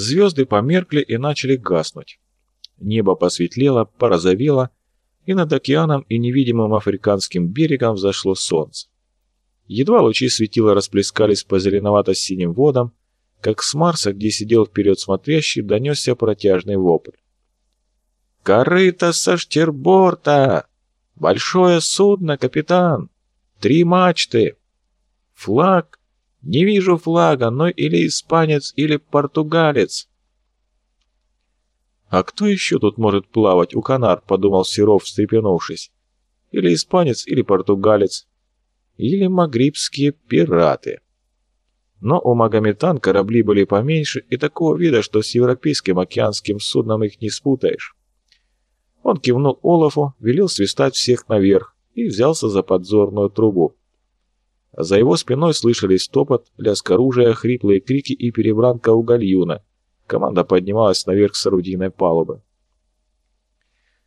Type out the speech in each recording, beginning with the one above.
Звезды померкли и начали гаснуть. Небо посветлело, порозовело, и над океаном и невидимым африканским берегом взошло солнце. Едва лучи светила расплескались по зеленовато-синим водам, как с Марса, где сидел вперед смотрящий, донесся протяжный вопль. «Корыто со штерборта! Большое судно, капитан! Три мачты! Флаг? Не вижу флага, но или испанец, или португалец!» «А кто еще тут может плавать у Канар?» — подумал Серов, встрепенувшись. «Или испанец, или португалец, или магрибские пираты». Но у Магометан корабли были поменьше и такого вида, что с европейским океанским судном их не спутаешь. Он кивнул Олафу, велел свистать всех наверх и взялся за подзорную трубу. За его спиной слышались топот, лязг оружия, хриплые крики и перебранка у гальюна. Команда поднималась наверх с орудийной палубы.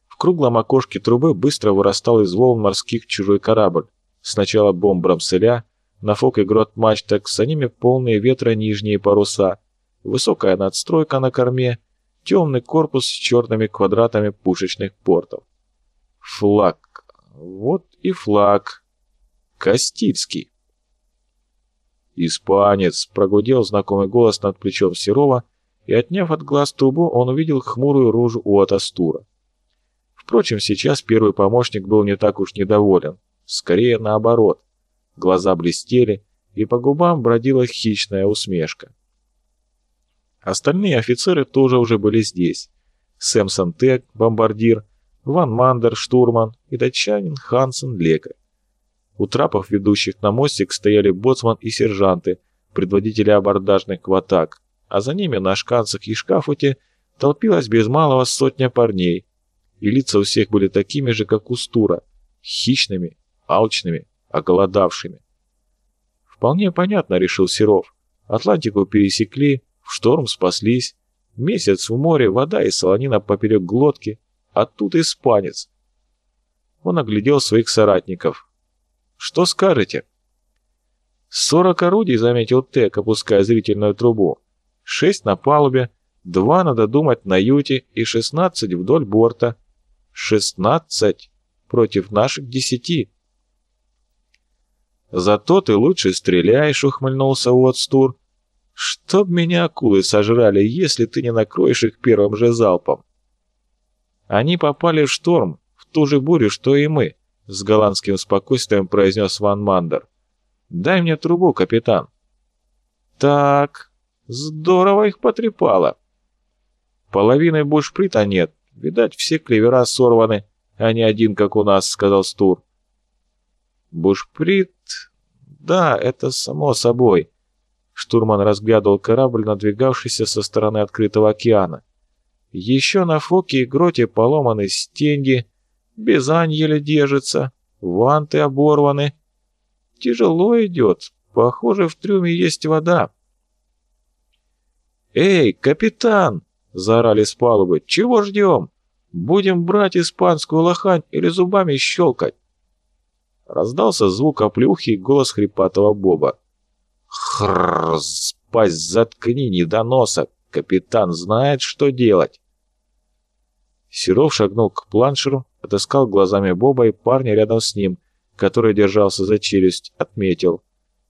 В круглом окошке трубы быстро вырастал из волн морских чужой корабль. Сначала бомб-брамселя, на фок и грот мачтах, за ними полные ветра нижние паруса, высокая надстройка на корме — темный корпус с черными квадратами пушечных портов. Флаг. Вот и флаг. Кастильский. «Испанец!» — прогудел знакомый голос над плечом Серова, и, отняв от глаз трубу, он увидел хмурую рожу у Атастура. Впрочем, сейчас первый помощник был не так уж недоволен. Скорее наоборот. Глаза блестели, и по губам бродила хищная усмешка. Остальные офицеры тоже уже были здесь. Сэмсон Тек, бомбардир, Ван Мандер, штурман и датчанин Хансен, лекарь. У трапов, ведущих на мостик, стояли боцман и сержанты, предводители абордажных кватак, а за ними на шканцах и шкафуте толпилась без малого сотня парней, и лица у всех были такими же, как у Стура, хищными, алчными, оголодавшими. Вполне понятно, решил Серов. Атлантику пересекли, в шторм спаслись. Месяц в море, вода и солонина поперек глотки. А тут испанец. Он оглядел своих соратников. «Что скажете?» «Сорок орудий», — заметил Тек, опуская зрительную трубу. «Шесть на палубе, два, надо думать, на юте и шестнадцать вдоль борта. Шестнадцать против наших десяти». «Зато ты лучше стреляешь», — ухмыльнулся Уотстур. Чтоб меня акулы сожрали, если ты не накроешь их первым же залпом. Они попали в шторм, в ту же бурю, что и мы, с голландским спокойствием произнес Ван Мандер. Дай мне трубу, капитан. Так, здорово их потрепало. Половины бушприта нет, видать, все клевера сорваны, а не один, как у нас, сказал Стур. Бушприт... Да, это само собой. Штурман разглядывал корабль, надвигавшийся со стороны открытого океана. Еще на фоке и гроте поломаны стенги, Бизань еле держится, ванты оборваны. Тяжело идет, похоже, в трюме есть вода. «Эй, капитан!» — заорали с палубы. «Чего ждем? Будем брать испанскую лохань или зубами щелкать?» Раздался звук оплюхи и голос хрипатого Боба. Хрррр, пасть заткни, недоноса. Капитан знает, что делать. Серов шагнул к планшеру, отыскал глазами Боба и парня рядом с ним, который держался за челюсть, отметил.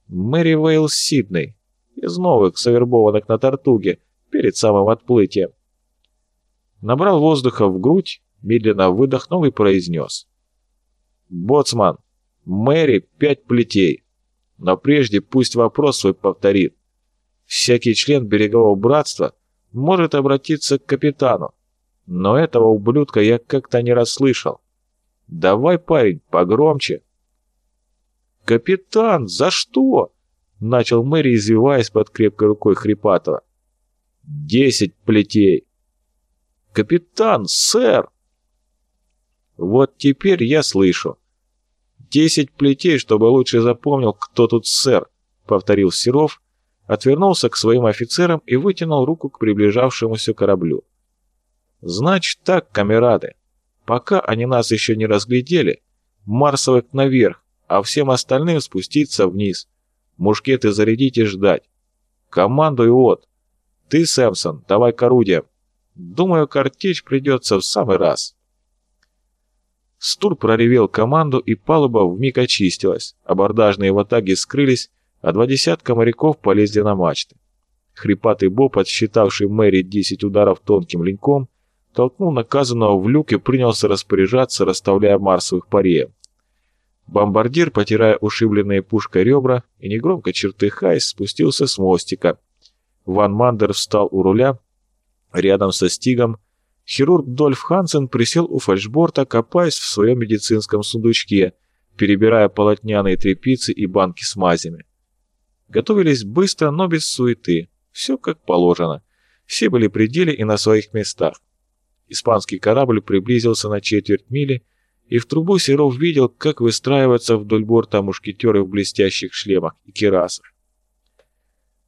Мэри Вейл Сидней, из новых, завербованных на Тартуге, перед самым отплытием. Набрал воздуха в грудь, медленно выдохнул и произнес. «Боцман, Мэри пять плетей. Но прежде пусть вопрос свой повторит. Всякий член берегового братства может обратиться к капитану, но этого ублюдка я как-то не расслышал. Давай, парень, погромче. «Капитан, за что?» — начал Мэри, извиваясь под крепкой рукой Хрипатова. «Десять плетей!» «Капитан, сэр!» «Вот теперь я слышу. «Десять плетей, чтобы лучше запомнил, кто тут сэр», — повторил Серов, отвернулся к своим офицерам и вытянул руку к приближавшемуся кораблю. «Значит так, камерады, пока они нас еще не разглядели, марсовых наверх, а всем остальным спуститься вниз. Мушкеты зарядить и ждать. Командуй, вот. Ты, Сэмсон, давай к орудиям. Думаю, картечь придется в самый раз». Стур проревел команду, и палуба вмиг очистилась. Абордажные ватаги скрылись, а два десятка моряков полезли на мачты. Хрипатый Боб, отсчитавший Мэри 10 ударов тонким леньком, толкнул наказанного в люк и принялся распоряжаться, расставляя марсовых пареев. Бомбардир, потирая ушибленные пушкой ребра и негромко чертыхаясь, спустился с мостика. Ван Мандер встал у руля, рядом со Стигом. Хирург Дольф Хансен присел у фальшборта, копаясь в своем медицинском сундучке, перебирая полотняные тряпицы и банки с мазями. Готовились быстро, но без суеты. Все как положено. Все были при деле и на своих местах. Испанский корабль приблизился на четверть мили, и в трубу Серов видел, как выстраиваются вдоль борта мушкетеры в блестящих шлемах и керасах.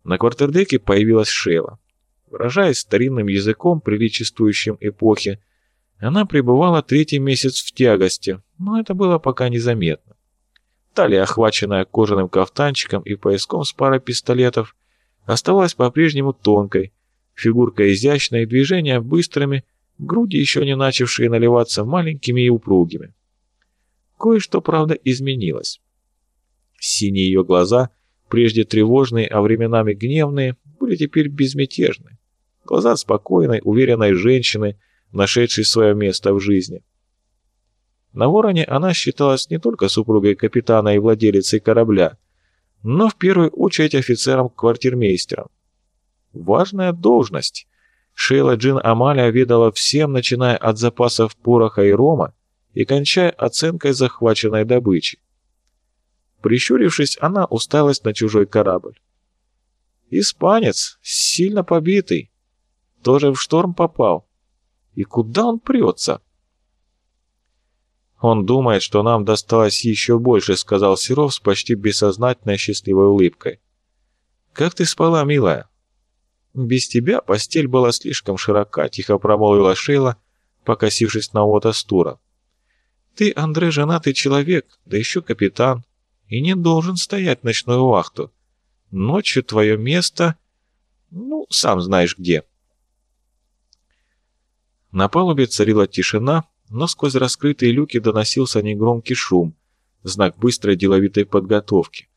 На квартердеке появилась Шейла. Выражаясь старинным языком, приличествующим эпохе, она пребывала третий месяц в тягости, но это было пока незаметно. Талия, охваченная кожаным кафтанчиком и пояском с парой пистолетов, оставалась по-прежнему тонкой, фигурка изящная движения быстрыми, груди еще не начавшие наливаться маленькими и упругими. Кое-что, правда, изменилось. Синие ее глаза, прежде тревожные, а временами гневные, были теперь безмятежны. Глаза спокойной, уверенной женщины, нашедшей свое место в жизни. На Вороне она считалась не только супругой капитана и владелицей корабля, но в первую очередь офицером-квартирмейстером. Важная должность, Шейла Джин Амалия ведала всем, начиная от запасов пороха и рома и кончая оценкой захваченной добычи. Прищурившись, она усталась на чужой корабль. «Испанец, сильно побитый, тоже в шторм попал. И куда он прется?» «Он думает, что нам досталось еще больше», — сказал Серов с почти бессознательной счастливой улыбкой. «Как ты спала, милая?» «Без тебя постель была слишком широка», — тихо промолвила Шейла, покосившись на Ота Стура. «Ты, Андре, женатый человек, да еще капитан, и не должен стоять ночную вахту. Ночью твое место... ну, сам знаешь где». На палубе царила тишина, но сквозь раскрытые люки доносился негромкий шум, знак быстрой деловитой подготовки.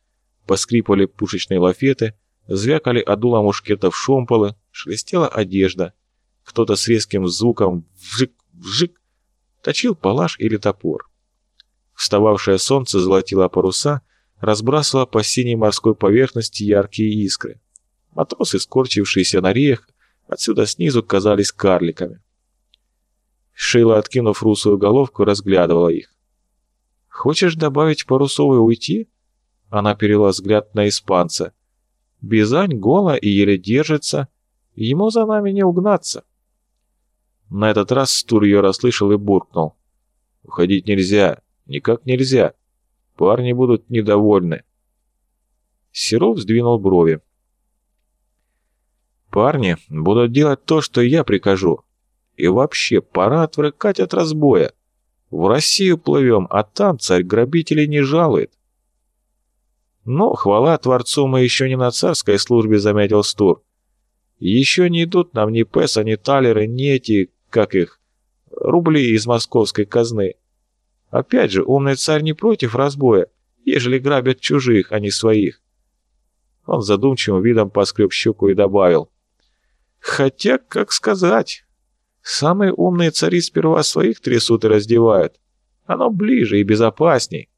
Поскрипывали пушечные лафеты, Звякали одула мушкетов шомполы, шелестела одежда. Кто-то с резким звуком вжик-вжик точил палаш или топор. Встававшее солнце золотило паруса, разбрасывало по синей морской поверхности яркие искры. Матросы, скорчившиеся на реях, отсюда снизу казались карликами. Шейла, откинув русую головку, разглядывала их. «Хочешь добавить парусов и уйти?» Она перела взгляд на испанца. Бизань гола и еле держится. Ему за нами не угнаться. На этот раз Стур ее расслышал и буркнул. «Уходить нельзя, никак нельзя. Парни будут недовольны». Серов сдвинул брови. «Парни будут делать то, что я прикажу. И вообще, пора отвлекать от разбоя. В Россию плывем, а там царь грабителей не жалует. Но, хвала Творцу, мы еще не на царской службе, заметил Стур. Еще не идут нам ни песа, ни талеры, ни эти, как их, рубли из московской казны. Опять же, умный царь не против разбоя, ежели грабят чужих, а не своих. Он задумчивым видом поскреб щеку и добавил. Хотя, как сказать, самые умные цари сперва своих трясут и раздевают. Оно ближе и безопасней.